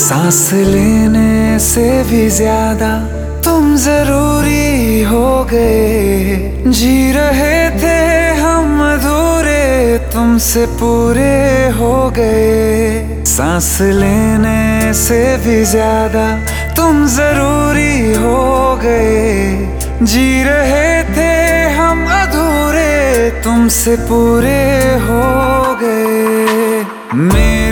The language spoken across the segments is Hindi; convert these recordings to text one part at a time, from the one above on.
सांस लेने से भी ज़्यादा तुम ज़रूरी हो गए। जी रहे थे हम अधूरे, तुमसे पूरे हो गए। सांस लेने से भी ज़्यादा तुम ज़रूरी हो गए। जी रहे थे हम अधूरे, तुमसे पूरे हो गए। मेरी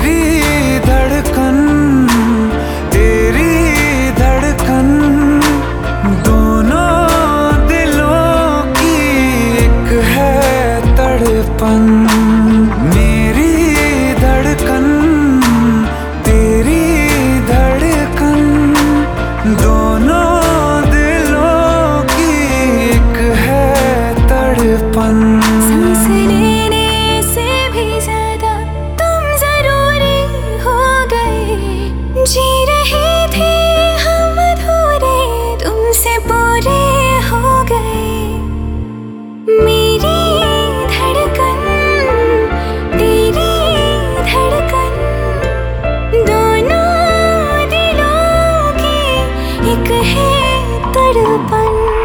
एक है तड़पन।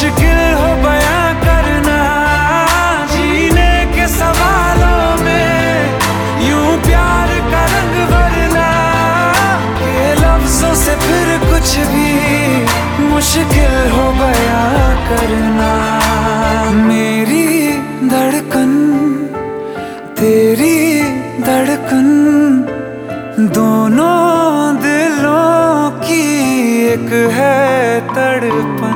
मुश्किल हो बया करना, जीने के सवालों में यूँ प्यार का रंग भरना। के लफ्जों से फिर कुछ भी मुश्किल हो बया करना। मेरी धड़कन, तेरी धड़कन दोनों दिलों की एक है तड़प